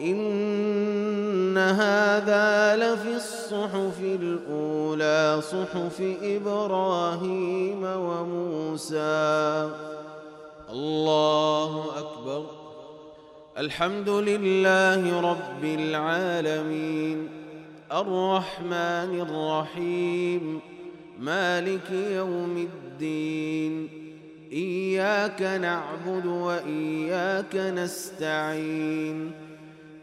إن هذا لفي الصحف الأولى صحف إبراهيم وموسى. الله أكبر. الحمد لله رب العالمين. الرحمن الرحيم. مالك يوم الدين. إياك نعبد وإياك نستعين.